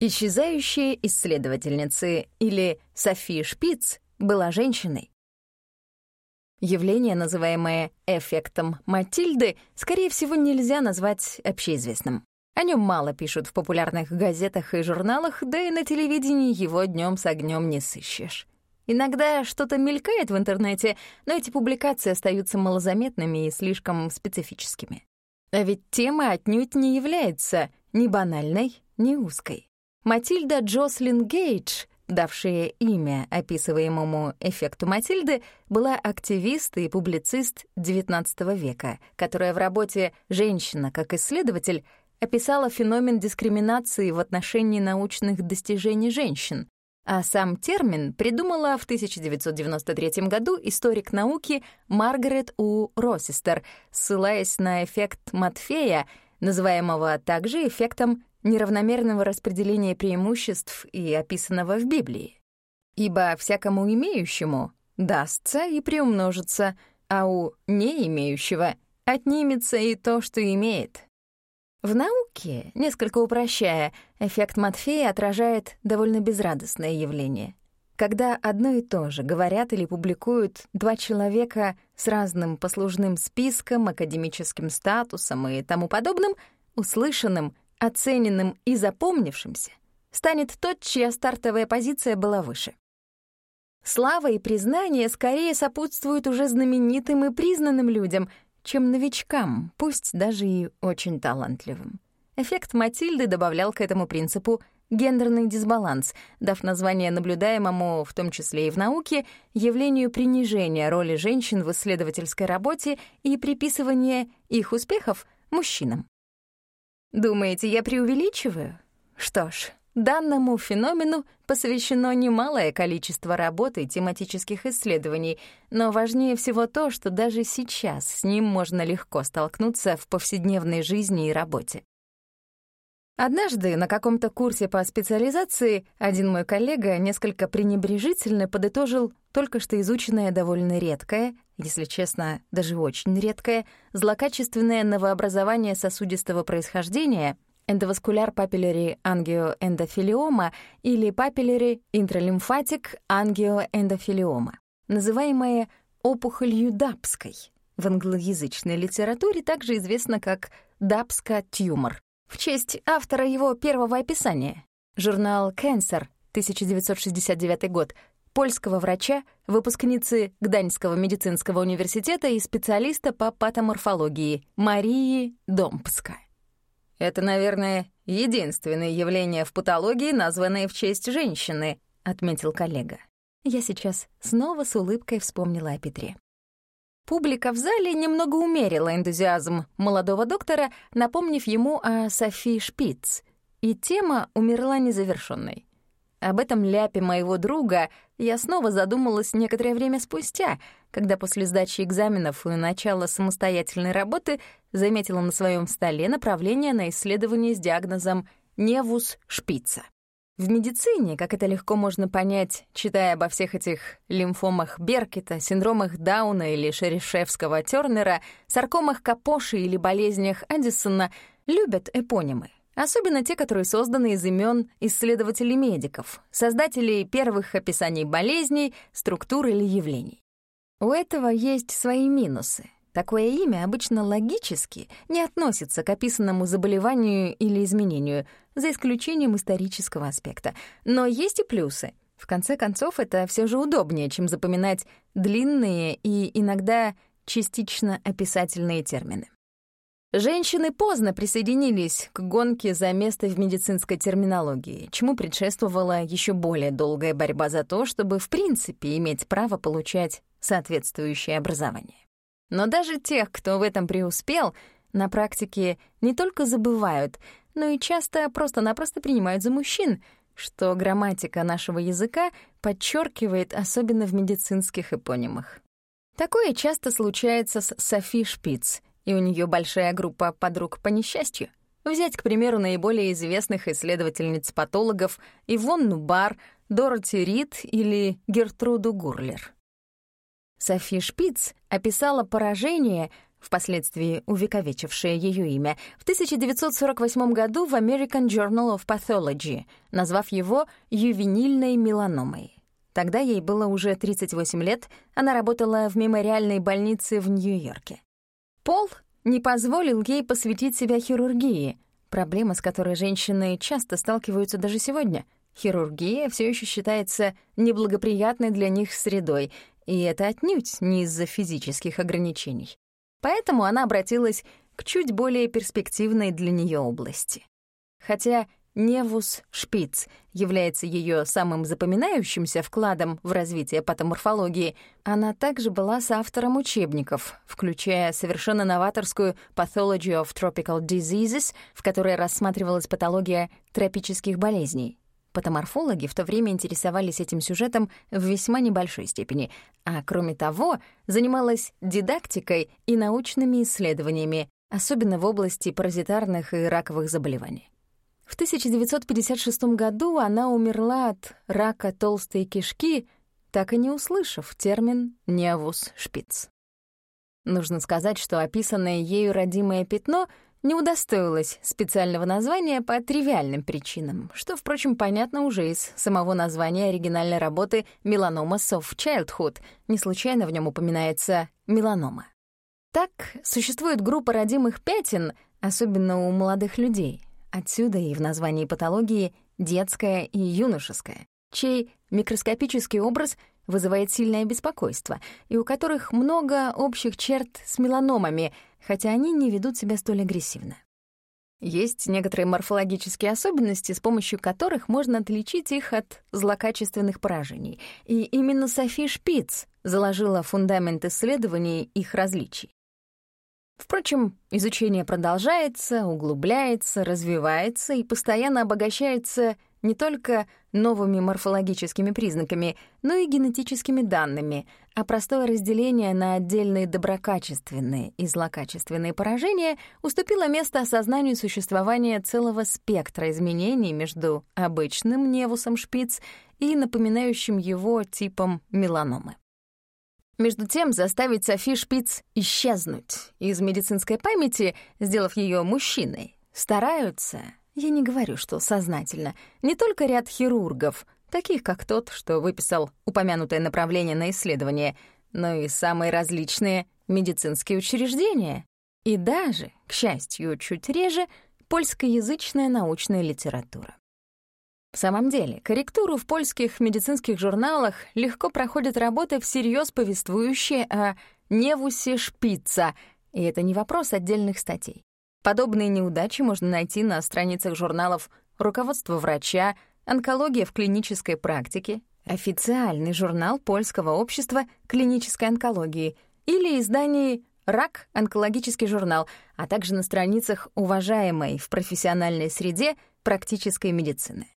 Исчезающие исследовательницы или Софи Шпиц была женщиной. Явление, называемое эффектом Матильды, скорее всего, нельзя назвать общеизвестным. О нем мало пишут в популярных газетах и журналах, да и на телевидении его днем с огнем не сыщешь. Иногда что-то мелькает в интернете, но эти публикации остаются малозаметными и слишком специфическими. А ведь тема отнюдь не является ни банальной, ни узкой. Матильда Джослин Гейдж, давшая имя описываемому эффекту Матильды, была активист и публицист XIX века, которая в работе «Женщина как исследователь» описала феномен дискриминации в отношении научных достижений женщин, а сам термин придумала в 1993 году историк науки Маргарет У. Россистер, ссылаясь на эффект Матфея, называемого также эффектом неравномерного распределения преимуществ и описанного в Библии. Ибо всякому имеющему дастся и приумножится, а у не имеющего отнимется и то, что имеет. В науке, несколько упрощая, эффект Матфея отражает довольно безрадостное явление. Когда одно и то же говорят или публикуют два человека с разным послужным списком, академическим статусом и тому подобным, услышанным оцененным и запомнившимся станет тот, чья стартовая позиция была выше. Слава и признание скорее сопутствуют уже знаменитым и признанным людям, чем новичкам, пусть даже и очень талантливым. Эффект Матильды добавлял к этому принципу гендерный дисбаланс, дав название наблюдаемому, в том числе и в науке, явлению принижения роли женщин в исследовательской работе и приписывания их успехов мужчинам. Думаете, я преувеличиваю? Что ж, данному феномену посвящено немалое количество работ и тематических исследований, но важнее всего то, что даже сейчас с ним можно легко столкнуться в повседневной жизни и работе. Однажды на каком-то курсе по специализации один мой коллега несколько пренебрежительно подытожил только что изученное довольно редкое, если честно, даже очень редкое, злокачественное новообразование сосудистого происхождения эндоваскуляр папилляри ангиоэндофилиома или папилляри интралимфатик ангиоэндофилиома, называемое опухолью Дапской. В англоязычной литературе также известно как Дапска-тюмор, в честь автора его первого описания. Журнал Cancer, 1969 год, польского врача, выпускницы Гданьского медицинского университета и специалиста по патоморфологии Марии Домпска. «Это, наверное, единственное явление в патологии, названное в честь женщины», — отметил коллега. Я сейчас снова с улыбкой вспомнила о Петре. Публика в зале немного умерила энтузиазм молодого доктора, напомнив ему о Софи Шпиц, и тема умерла незавершенной. Об этом ляпе моего друга я снова задумалась некоторое время спустя, когда после сдачи экзаменов и начала самостоятельной работы заметила на своем столе направление на исследование с диагнозом «Невус шпица». В медицине, как это легко можно понять, читая обо всех этих лимфомах Беркета, синдромах Дауна или Шерешевского-Тернера, саркомах Капоши или болезнях Аддисона, любят эпонимы. Особенно те, которые созданы из имен исследователей-медиков, создателей первых описаний болезней, структур или явлений. У этого есть свои минусы. Такое имя обычно логически не относится к описанному заболеванию или изменению, за исключением исторического аспекта. Но есть и плюсы. В конце концов, это все же удобнее, чем запоминать длинные и иногда частично описательные термины. Женщины поздно присоединились к гонке за место в медицинской терминологии, чему предшествовала еще более долгая борьба за то, чтобы в принципе иметь право получать соответствующее образование. Но даже тех, кто в этом преуспел, на практике не только забывают, но и часто просто-напросто принимают за мужчин, что грамматика нашего языка подчеркивает особенно в медицинских эпонимах. Такое часто случается с Софи Шпиц — и у нее большая группа подруг по несчастью. Взять, к примеру, наиболее известных исследовательниц-патологов Ивонну Бар, Дороти Рид или Гертруду Гурлер. Софи Шпиц описала поражение, впоследствии увековечившая ее имя, в 1948 году в American Journal of Pathology, назвав его ювенильной меланомой. Тогда ей было уже 38 лет, она работала в мемориальной больнице в Нью-Йорке. Пол не позволил ей посвятить себя хирургии, проблема, с которой женщины часто сталкиваются даже сегодня. Хирургия все еще считается неблагоприятной для них средой, и это отнюдь не из-за физических ограничений. Поэтому она обратилась к чуть более перспективной для нее области. Хотя Невус Шпиц является ее самым запоминающимся вкладом в развитие патоморфологии, она также была соавтором учебников, включая совершенно новаторскую Pathology of Tropical Diseases, в которой рассматривалась патология тропических болезней. Патоморфологи в то время интересовались этим сюжетом в весьма небольшой степени, а кроме того занималась дидактикой и научными исследованиями, особенно в области паразитарных и раковых заболеваний. В 1956 году она умерла от рака толстой кишки, так и не услышав термин «неовус шпиц». Нужно сказать, что описанное ею родимое пятно не удостоилось специального названия по тривиальным причинам, что, впрочем, понятно уже из самого названия оригинальной работы «Меланома of Childhood», не случайно в нем упоминается «меланома». Так, существует группа родимых пятен, особенно у молодых людей — Отсюда и в названии патологии детская и юношеская, чей микроскопический образ вызывает сильное беспокойство, и у которых много общих черт с меланомами, хотя они не ведут себя столь агрессивно. Есть некоторые морфологические особенности, с помощью которых можно отличить их от злокачественных поражений, и именно Софи Шпиц заложила фундамент исследований их различий. Впрочем, изучение продолжается, углубляется, развивается и постоянно обогащается не только новыми морфологическими признаками, но и генетическими данными, а простое разделение на отдельные доброкачественные и злокачественные поражения уступило место осознанию существования целого спектра изменений между обычным невусом шпиц и напоминающим его типом меланомы. Между тем, заставить Софи Шпиц исчезнуть из медицинской памяти, сделав ее мужчиной, стараются, я не говорю, что сознательно, не только ряд хирургов, таких как тот, что выписал упомянутое направление на исследование, но и самые различные медицинские учреждения. И даже, к счастью, чуть реже, польскоязычная научная литература. В самом деле, корректуру в польских медицинских журналах легко проходят работы, всерьез повествующие о невусе шпица, и это не вопрос отдельных статей. Подобные неудачи можно найти на страницах журналов «Руководство врача», «Онкология в клинической практике», официальный журнал Польского общества клинической онкологии или издании «Рак. Онкологический журнал», а также на страницах уважаемой в профессиональной среде практической медицины.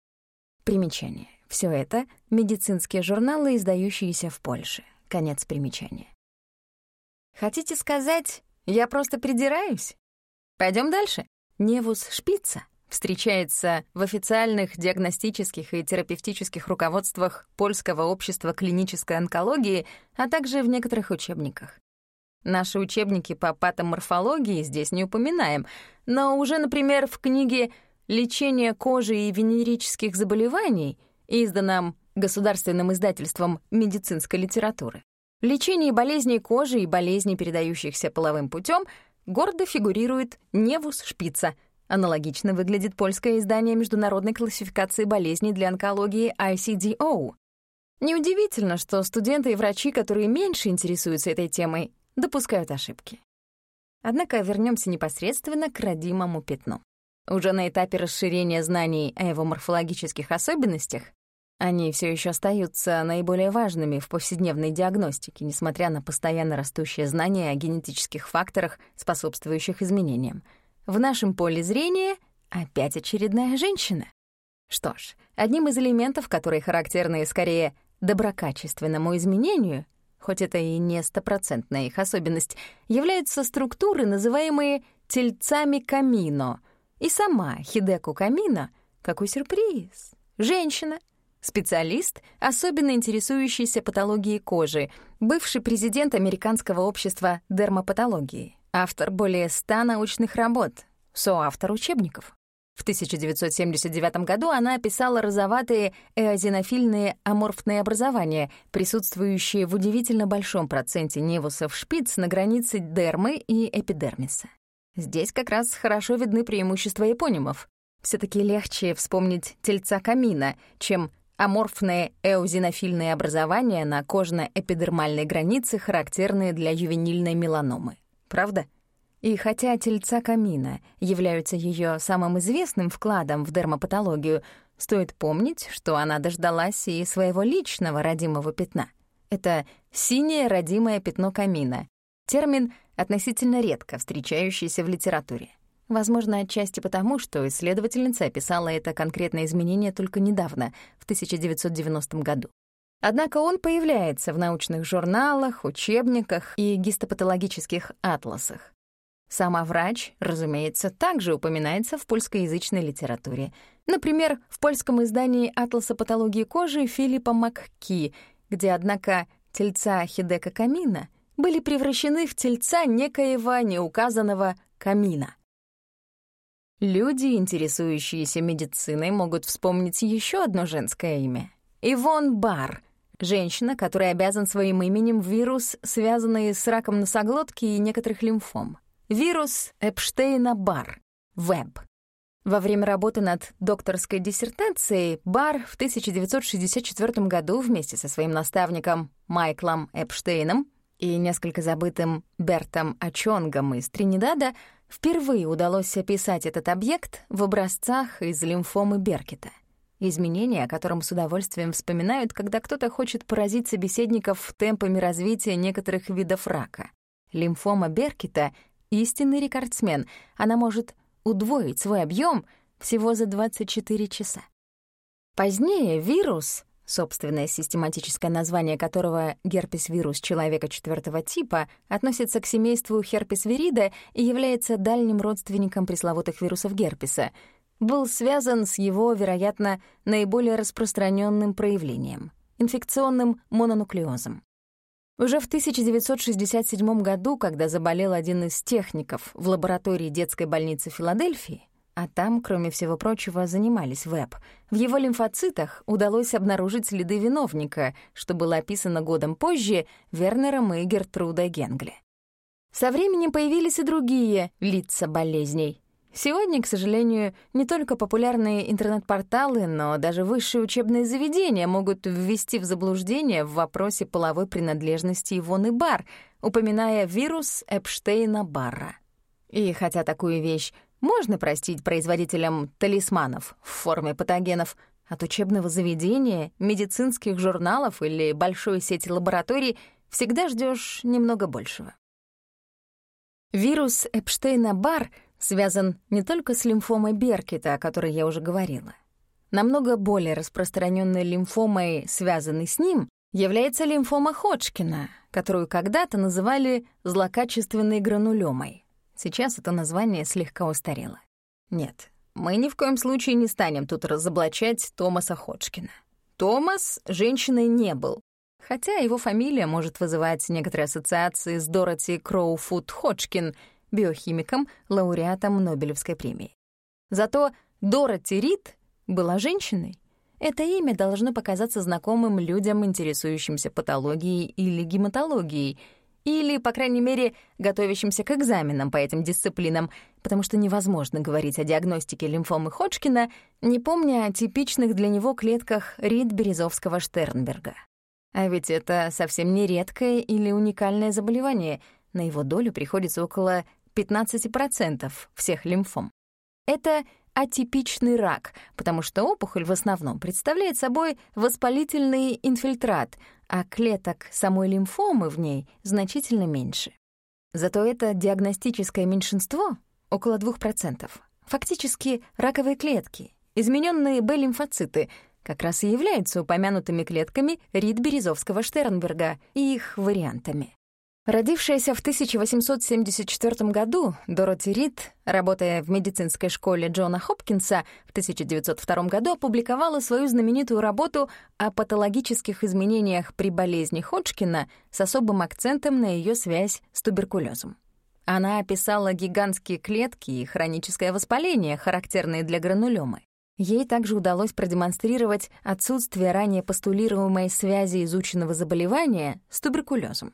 Примечание. Все это — медицинские журналы, издающиеся в Польше. Конец примечания. Хотите сказать, я просто придираюсь? Пойдем дальше. Невус Шпица встречается в официальных диагностических и терапевтических руководствах Польского общества клинической онкологии, а также в некоторых учебниках. Наши учебники по патоморфологии здесь не упоминаем, но уже, например, в книге лечение кожи и венерических заболеваний, изданном государственным издательством медицинской литературы. Лечение болезней кожи и болезней, передающихся половым путем, гордо фигурирует Невус Шпица. Аналогично выглядит польское издание международной классификации болезней для онкологии ICDO. Неудивительно, что студенты и врачи, которые меньше интересуются этой темой, допускают ошибки. Однако вернемся непосредственно к родимому пятну. Уже на этапе расширения знаний о его морфологических особенностях они все еще остаются наиболее важными в повседневной диагностике, несмотря на постоянно растущее знание о генетических факторах, способствующих изменениям. В нашем поле зрения опять очередная женщина. Что ж, одним из элементов, которые характерны скорее доброкачественному изменению, хоть это и не стопроцентная их особенность, являются структуры, называемые тельцами камино — и сама Хидеку Камина, какой сюрприз, женщина, специалист, особенно интересующийся патологией кожи, бывший президент Американского общества дермопатологии. автор более ста научных работ, соавтор учебников. В 1979 году она описала розоватые эозинофильные аморфные образования, присутствующие в удивительно большом проценте невусов шпиц на границе дермы и эпидермиса. Здесь как раз хорошо видны преимущества эпонимов. все таки легче вспомнить тельца камина, чем аморфные эозинофильные образования на кожно-эпидермальной границе, характерные для ювенильной меланомы. Правда? И хотя тельца камина являются ее самым известным вкладом в дермопатологию, стоит помнить, что она дождалась и своего личного родимого пятна. Это синее родимое пятно камина. Термин относительно редко встречающийся в литературе. Возможно, отчасти потому, что исследовательница описала это конкретное изменение только недавно, в 1990 году. Однако он появляется в научных журналах, учебниках и гистопатологических атласах. Сама врач, разумеется, также упоминается в польскоязычной литературе. Например, в польском издании «Атласа патологии кожи» Филиппа Макки, где, однако, тельца Хидека Камина были превращены в тельца некоего неуказанного камина. Люди, интересующиеся медициной, могут вспомнить еще одно женское имя — Ивон Бар, женщина, которая обязан своим именем вирус, связанный с раком носоглотки и некоторых лимфом. Вирус Эпштейна-Бар, ВЭБ. Во время работы над докторской диссертацией Бар в 1964 году вместе со своим наставником Майклом Эпштейном и несколько забытым Бертом Ачонгом из Тринидада впервые удалось описать этот объект в образцах из лимфомы Беркета. Изменение, о котором с удовольствием вспоминают, когда кто-то хочет поразить собеседников темпами развития некоторых видов рака. Лимфома Беркета истинный рекордсмен. Она может удвоить свой объем всего за 24 часа. Позднее вирус, собственное систематическое название которого герпес-вирус человека четвертого типа, относится к семейству херпес-вирида и является дальним родственником пресловутых вирусов герпеса, был связан с его, вероятно, наиболее распространенным проявлением — инфекционным мононуклеозом. Уже в 1967 году, когда заболел один из техников в лаборатории детской больницы Филадельфии, а там, кроме всего прочего, занимались ВЭБ, в его лимфоцитах удалось обнаружить следы виновника, что было описано годом позже Вернером и Гертрудой Генгли. Со временем появились и другие лица болезней. Сегодня, к сожалению, не только популярные интернет-порталы, но даже высшие учебные заведения могут ввести в заблуждение в вопросе половой принадлежности Ивоны Бар, упоминая вирус Эпштейна-Барра. И хотя такую вещь можно простить производителям талисманов в форме патогенов, от учебного заведения, медицинских журналов или большой сети лабораторий всегда ждешь немного большего. Вирус Эпштейна-Барр связан не только с лимфомой Беркета, о которой я уже говорила. Намного более распространенной лимфомой, связанной с ним, является лимфома Ходжкина, которую когда-то называли злокачественной гранулемой. Сейчас это название слегка устарело. Нет, мы ни в коем случае не станем тут разоблачать Томаса Ходжкина. Томас женщиной не был, хотя его фамилия может вызывать некоторые ассоциации с Дороти Кроуфуд Ходжкин — биохимиком, лауреатом Нобелевской премии. Зато Дороти Рид была женщиной. Это имя должно показаться знакомым людям, интересующимся патологией или гематологией, или, по крайней мере, готовящимся к экзаменам по этим дисциплинам, потому что невозможно говорить о диагностике лимфомы Ходжкина, не помня о типичных для него клетках Рид-Березовского-Штернберга. А ведь это совсем не редкое или уникальное заболевание. На его долю приходится около 15% всех лимфом. Это атипичный рак, потому что опухоль в основном представляет собой воспалительный инфильтрат, а клеток самой лимфомы в ней значительно меньше. Зато это диагностическое меньшинство, около 2%, фактически раковые клетки, измененные Б-лимфоциты, как раз и являются упомянутыми клетками Рид-Березовского-Штернберга и их вариантами. Родившаяся в 1874 году, Дороти Рид, работая в медицинской школе Джона Хопкинса, в 1902 году опубликовала свою знаменитую работу о патологических изменениях при болезни Ходжкина с особым акцентом на ее связь с туберкулезом. Она описала гигантские клетки и хроническое воспаление, характерные для гранулёмы. Ей также удалось продемонстрировать отсутствие ранее постулируемой связи изученного заболевания с туберкулезом.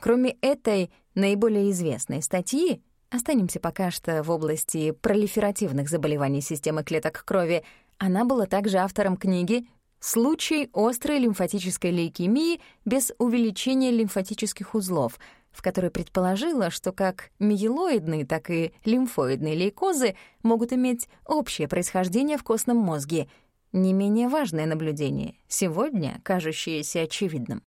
Кроме этой наиболее известной статьи, останемся пока что в области пролиферативных заболеваний системы клеток крови, она была также автором книги «Случай острой лимфатической лейкемии без увеличения лимфатических узлов», в которой предположила, что как миелоидные, так и лимфоидные лейкозы могут иметь общее происхождение в костном мозге. Не менее важное наблюдение, сегодня кажущееся очевидным.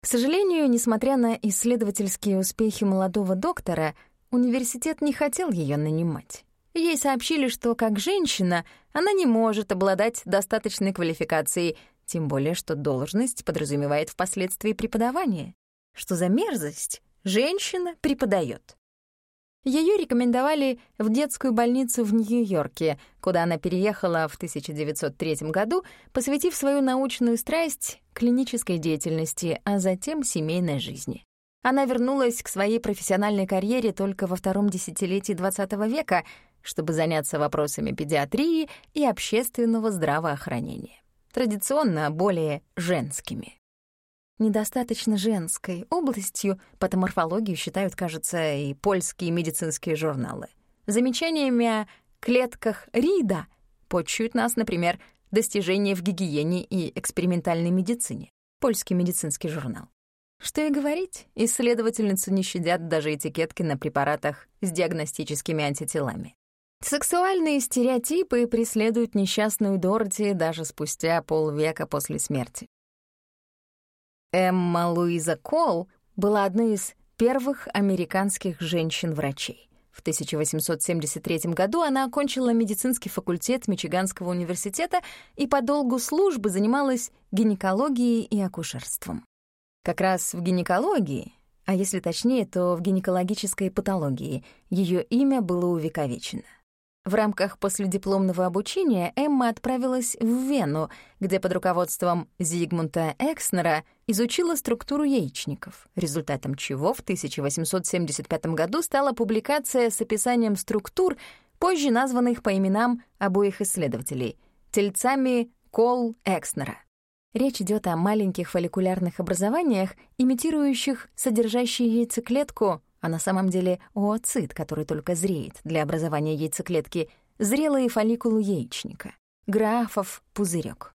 К сожалению, несмотря на исследовательские успехи молодого доктора, университет не хотел ее нанимать. Ей сообщили, что как женщина она не может обладать достаточной квалификацией, тем более что должность подразумевает впоследствии преподавание. Что за мерзость? Женщина преподает. Ее рекомендовали в детскую больницу в Нью-Йорке, куда она переехала в 1903 году, посвятив свою научную страсть клинической деятельности, а затем семейной жизни. Она вернулась к своей профессиональной карьере только во втором десятилетии XX века, чтобы заняться вопросами педиатрии и общественного здравоохранения, традиционно более женскими недостаточно женской областью, патоморфологию считают, кажется, и польские медицинские журналы. Замечаниями о клетках Рида почуют нас, например, достижения в гигиене и экспериментальной медицине. Польский медицинский журнал. Что и говорить, исследовательницу не щадят даже этикетки на препаратах с диагностическими антителами. Сексуальные стереотипы преследуют несчастную Дороти даже спустя полвека после смерти. Эмма Луиза Кол была одной из первых американских женщин-врачей. В 1873 году она окончила медицинский факультет Мичиганского университета и по долгу службы занималась гинекологией и акушерством. Как раз в гинекологии, а если точнее, то в гинекологической патологии, ее имя было увековечено. В рамках последипломного обучения Эмма отправилась в Вену, где под руководством Зигмунта Экснера изучила структуру яичников, результатом чего в 1875 году стала публикация с описанием структур, позже названных по именам обоих исследователей — тельцами Кол Экснера. Речь идет о маленьких фолликулярных образованиях, имитирующих содержащие яйцеклетку а на самом деле ooцит, который только зреет для образования яйцеклетки, зрелые фолликулы яичника, графов пузырек.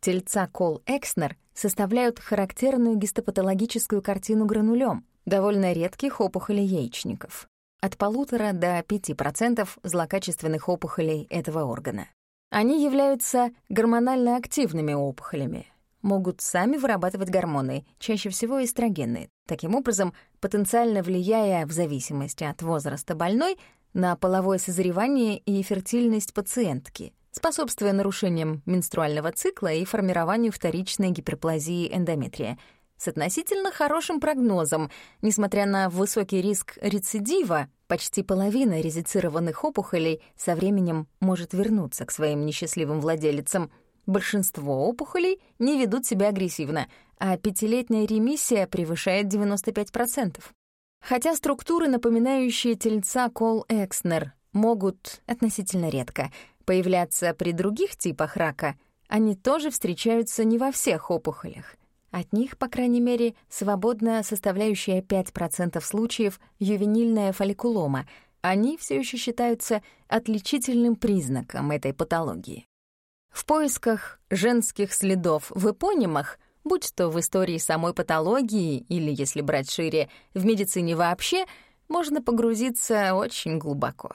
Тельца Кол-Экснер составляют характерную гистопатологическую картину гранулем, довольно редких опухолей яичников. От полутора до 5% злокачественных опухолей этого органа. Они являются гормонально активными опухолями, могут сами вырабатывать гормоны, чаще всего эстрогены, таким образом потенциально влияя в зависимости от возраста больной на половое созревание и фертильность пациентки, способствуя нарушениям менструального цикла и формированию вторичной гиперплазии эндометрия с относительно хорошим прогнозом, несмотря на высокий риск рецидива, почти половина резицированных опухолей со временем может вернуться к своим несчастливым владелицам — Большинство опухолей не ведут себя агрессивно, а пятилетняя ремиссия превышает 95%. Хотя структуры, напоминающие тельца Кол-Экснер, могут относительно редко появляться при других типах рака, они тоже встречаются не во всех опухолях. От них, по крайней мере, свободна составляющая 5% случаев ювенильная фолликулома. Они все еще считаются отличительным признаком этой патологии. В поисках женских следов в эпонимах, будь то в истории самой патологии или, если брать шире, в медицине вообще, можно погрузиться очень глубоко.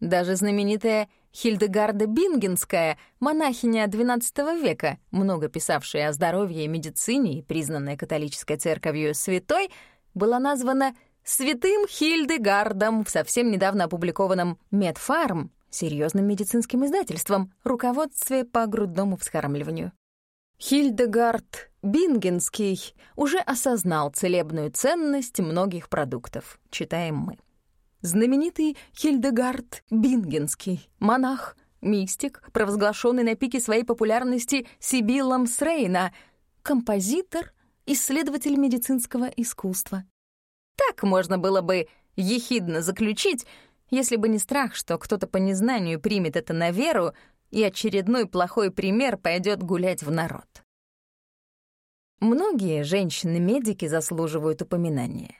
Даже знаменитая Хильдегарда Бингенская, монахиня XII века, много писавшая о здоровье и медицине и признанная католической церковью святой, была названа святым Хильдегардом в совсем недавно опубликованном «Медфарм» серьезным медицинским издательством «Руководстве по грудному вскармливанию». Хильдегард Бингенский уже осознал целебную ценность многих продуктов, читаем мы. Знаменитый Хильдегард Бингенский, монах, мистик, провозглашенный на пике своей популярности Сибиллом Срейна, композитор, исследователь медицинского искусства. Так можно было бы ехидно заключить, если бы не страх, что кто-то по незнанию примет это на веру, и очередной плохой пример пойдет гулять в народ. Многие женщины-медики заслуживают упоминания.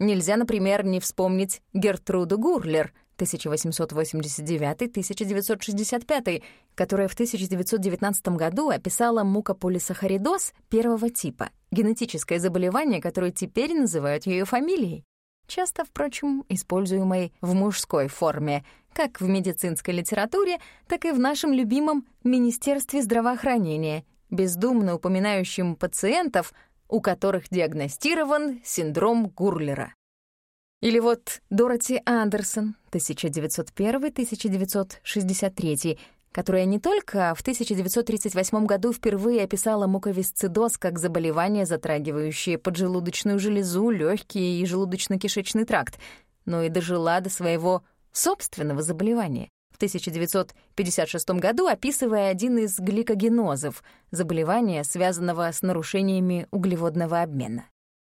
Нельзя, например, не вспомнить Гертруду Гурлер, 1889-1965, которая в 1919 году описала мукополисахаридоз первого типа, генетическое заболевание, которое теперь называют ее фамилией часто, впрочем, используемой в мужской форме, как в медицинской литературе, так и в нашем любимом Министерстве здравоохранения, бездумно упоминающем пациентов, у которых диагностирован синдром Гурлера. Или вот Дороти Андерсон, 1901-1963, которая не только в 1938 году впервые описала муковисцидоз как заболевание, затрагивающее поджелудочную железу, легкие и желудочно-кишечный тракт, но и дожила до своего собственного заболевания. В 1956 году описывая один из гликогенозов, заболевания, связанного с нарушениями углеводного обмена.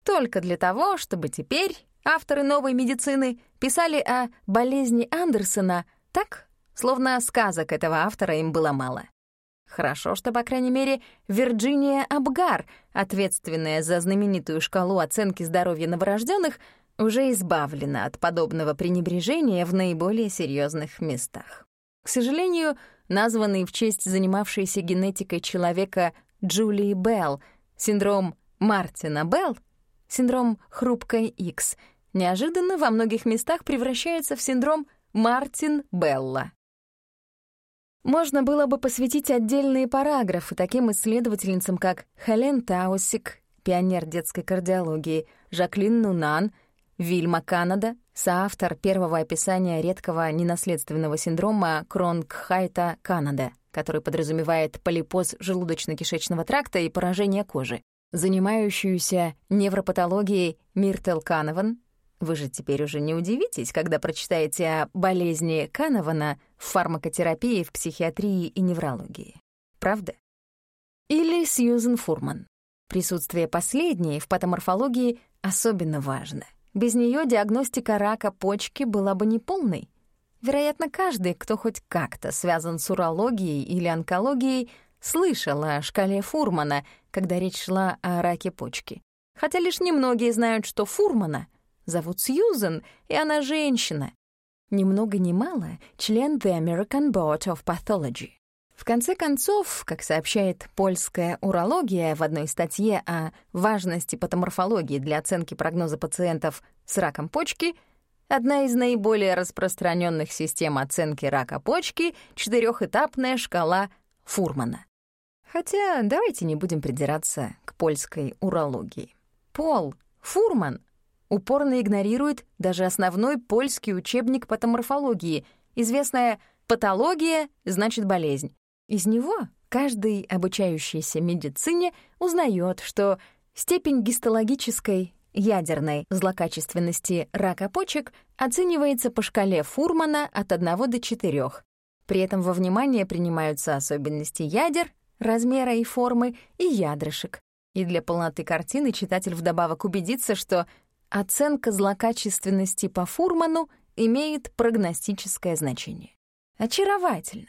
Только для того, чтобы теперь авторы новой медицины писали о болезни Андерсона так, Словно сказок этого автора им было мало. Хорошо, что, по крайней мере, Вирджиния Абгар, ответственная за знаменитую шкалу оценки здоровья новорожденных, уже избавлена от подобного пренебрежения в наиболее серьезных местах. К сожалению, названный в честь занимавшейся генетикой человека Джулии Белл синдром Мартина Белл, синдром хрупкой X, неожиданно во многих местах превращается в синдром Мартин Белла. Можно было бы посвятить отдельные параграфы таким исследовательницам, как Хелен Таусик, пионер детской кардиологии, Жаклин Нунан, Вильма Канада, соавтор первого описания редкого ненаследственного синдрома Кронгхайта Канада, который подразумевает полипоз желудочно-кишечного тракта и поражение кожи, занимающуюся невропатологией Миртел Канован, вы же теперь уже не удивитесь, когда прочитаете о болезни Канована в фармакотерапии, в психиатрии и неврологии. Правда? Или Сьюзен Фурман. Присутствие последней в патоморфологии особенно важно. Без нее диагностика рака почки была бы неполной. Вероятно, каждый, кто хоть как-то связан с урологией или онкологией, слышал о шкале Фурмана, когда речь шла о раке почки. Хотя лишь немногие знают, что Фурмана — зовут Сьюзен, и она женщина. Ни много ни мало член The American Board of Pathology. В конце концов, как сообщает польская урология в одной статье о важности патоморфологии для оценки прогноза пациентов с раком почки, одна из наиболее распространенных систем оценки рака почки — четырехэтапная шкала Фурмана. Хотя давайте не будем придираться к польской урологии. Пол Фурман упорно игнорирует даже основной польский учебник патоморфологии, известная «патология значит болезнь». Из него каждый обучающийся медицине узнает, что степень гистологической ядерной злокачественности рака почек оценивается по шкале Фурмана от 1 до 4. При этом во внимание принимаются особенности ядер, размера и формы и ядрышек. И для полноты картины читатель вдобавок убедится, что оценка злокачественности по Фурману имеет прогностическое значение. Очаровательно.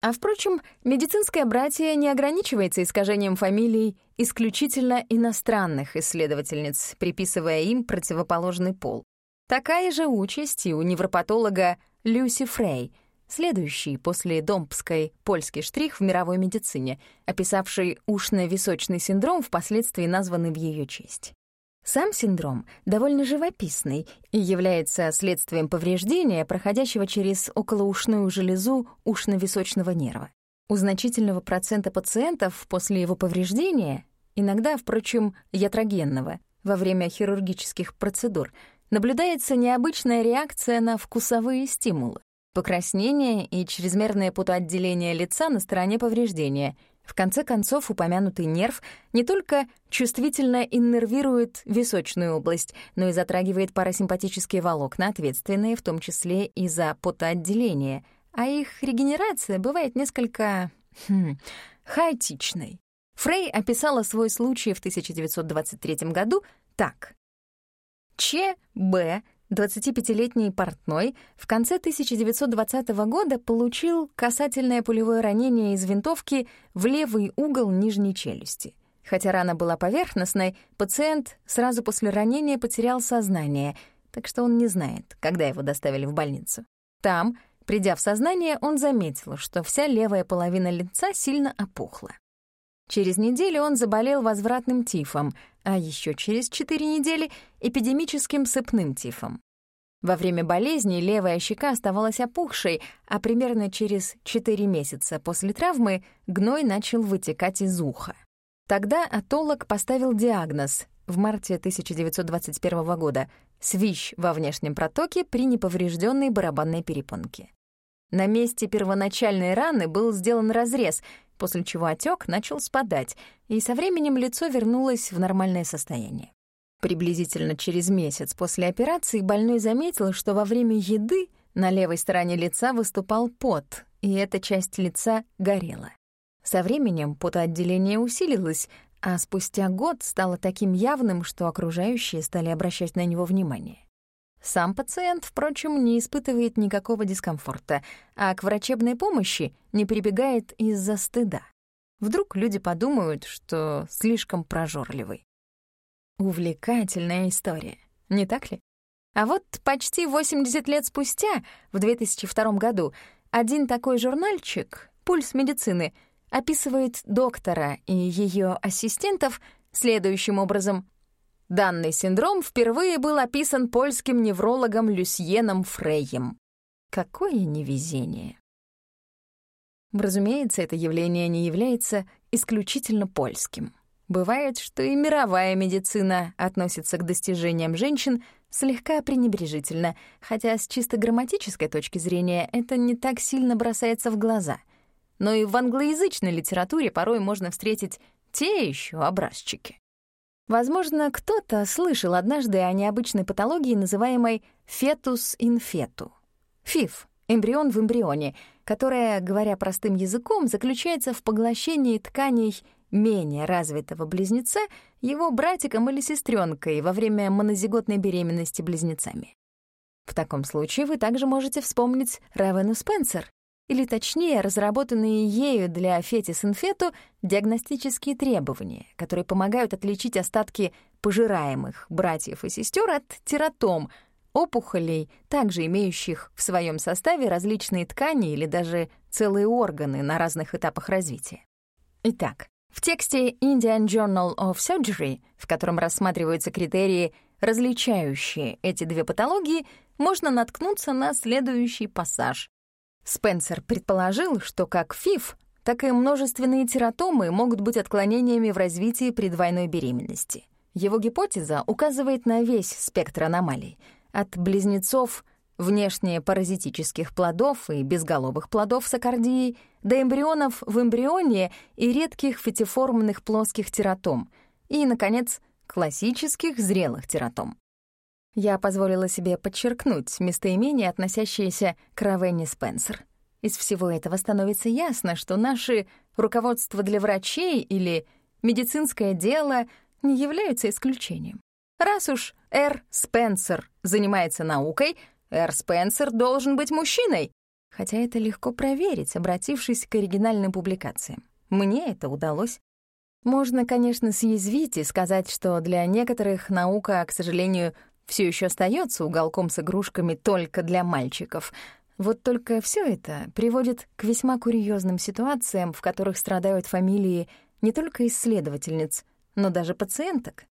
А впрочем, медицинское братье не ограничивается искажением фамилий исключительно иностранных исследовательниц, приписывая им противоположный пол. Такая же участь и у невропатолога Люси Фрей, следующий после Домпской польский штрих в мировой медицине, описавший ушно-височный синдром, впоследствии названный в ее честь. Сам синдром довольно живописный и является следствием повреждения, проходящего через околоушную железу ушно-височного нерва. У значительного процента пациентов после его повреждения, иногда, впрочем, ятрогенного, во время хирургических процедур, наблюдается необычная реакция на вкусовые стимулы, покраснение и чрезмерное потоотделение лица на стороне повреждения — в конце концов, упомянутый нерв не только чувствительно иннервирует височную область, но и затрагивает парасимпатические волокна, ответственные в том числе и за потоотделение, а их регенерация бывает несколько... Хм, хаотичной. Фрей описала свой случай в 1923 году так. Че Б 25-летний портной в конце 1920 года получил касательное пулевое ранение из винтовки в левый угол нижней челюсти. Хотя рана была поверхностной, пациент сразу после ранения потерял сознание, так что он не знает, когда его доставили в больницу. Там, придя в сознание, он заметил, что вся левая половина лица сильно опухла. Через неделю он заболел возвратным тифом, а еще через 4 недели — эпидемическим сыпным тифом. Во время болезни левая щека оставалась опухшей, а примерно через 4 месяца после травмы гной начал вытекать из уха. Тогда атолог поставил диагноз в марте 1921 года — свищ во внешнем протоке при неповрежденной барабанной перепонке. На месте первоначальной раны был сделан разрез, после чего отек начал спадать, и со временем лицо вернулось в нормальное состояние. Приблизительно через месяц после операции больной заметил, что во время еды на левой стороне лица выступал пот, и эта часть лица горела. Со временем потоотделение усилилось, а спустя год стало таким явным, что окружающие стали обращать на него внимание. Сам пациент, впрочем, не испытывает никакого дискомфорта, а к врачебной помощи не прибегает из-за стыда. Вдруг люди подумают, что слишком прожорливый. Увлекательная история, не так ли? А вот почти 80 лет спустя, в 2002 году, один такой журнальчик «Пульс медицины» описывает доктора и ее ассистентов следующим образом. Данный синдром впервые был описан польским неврологом Люсьеном Фрейем. Какое невезение! Разумеется, это явление не является исключительно польским. Бывает, что и мировая медицина относится к достижениям женщин слегка пренебрежительно, хотя с чисто грамматической точки зрения это не так сильно бросается в глаза. Но и в англоязычной литературе порой можно встретить те еще образчики. Возможно, кто-то слышал однажды о необычной патологии, называемой «фетус ин фету» — ФИФ, эмбрион в эмбрионе, которая, говоря простым языком, заключается в поглощении тканей менее развитого близнеца его братиком или сестренкой во время монозиготной беременности близнецами. В таком случае вы также можете вспомнить Равену Спенсер, или точнее, разработанные ею для фетис-инфету диагностические требования, которые помогают отличить остатки пожираемых братьев и сестер от тератом, опухолей, также имеющих в своем составе различные ткани или даже целые органы на разных этапах развития. Итак, в тексте Indian Journal of Surgery, в котором рассматриваются критерии, различающие эти две патологии, можно наткнуться на следующий пассаж. Спенсер предположил, что как ФИФ, так и множественные тератомы могут быть отклонениями в развитии при двойной беременности. Его гипотеза указывает на весь спектр аномалий, от близнецов внешне паразитических плодов и безголовых плодов с аккордией до эмбрионов в эмбрионе и редких фетиформных плоских тератом, и, наконец, классических зрелых тератом. Я позволила себе подчеркнуть местоимение, относящееся к Равенни Спенсер. Из всего этого становится ясно, что наши руководство для врачей или медицинское дело не являются исключением. Раз уж Р. Спенсер занимается наукой, Р. Спенсер должен быть мужчиной. Хотя это легко проверить, обратившись к оригинальным публикациям. Мне это удалось. Можно, конечно, съязвить и сказать, что для некоторых наука, к сожалению, все еще остается уголком с игрушками только для мальчиков. Вот только все это приводит к весьма курьезным ситуациям, в которых страдают фамилии не только исследовательниц, но даже пациенток.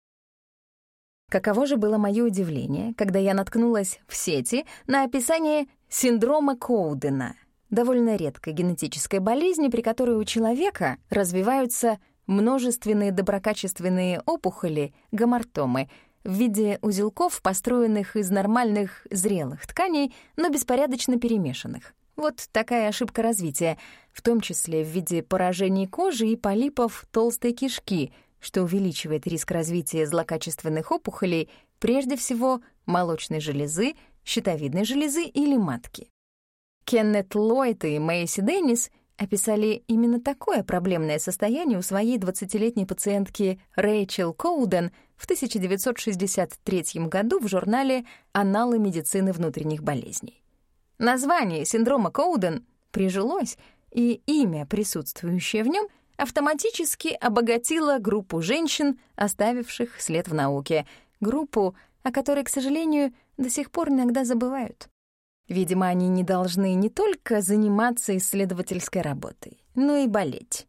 Каково же было мое удивление, когда я наткнулась в сети на описание синдрома Коудена, довольно редкой генетической болезни, при которой у человека развиваются множественные доброкачественные опухоли, гомортомы — в виде узелков, построенных из нормальных зрелых тканей, но беспорядочно перемешанных. Вот такая ошибка развития, в том числе в виде поражений кожи и полипов толстой кишки, что увеличивает риск развития злокачественных опухолей, прежде всего молочной железы, щитовидной железы или матки. Кеннет Ллойд и Мэйси Деннис описали именно такое проблемное состояние у своей 20-летней пациентки Рэйчел Коуден в 1963 году в журнале «Аналы медицины внутренних болезней». Название синдрома Коуден прижилось, и имя, присутствующее в нем, автоматически обогатило группу женщин, оставивших след в науке, группу, о которой, к сожалению, до сих пор иногда забывают. Видимо, они не должны не только заниматься исследовательской работой, но и болеть.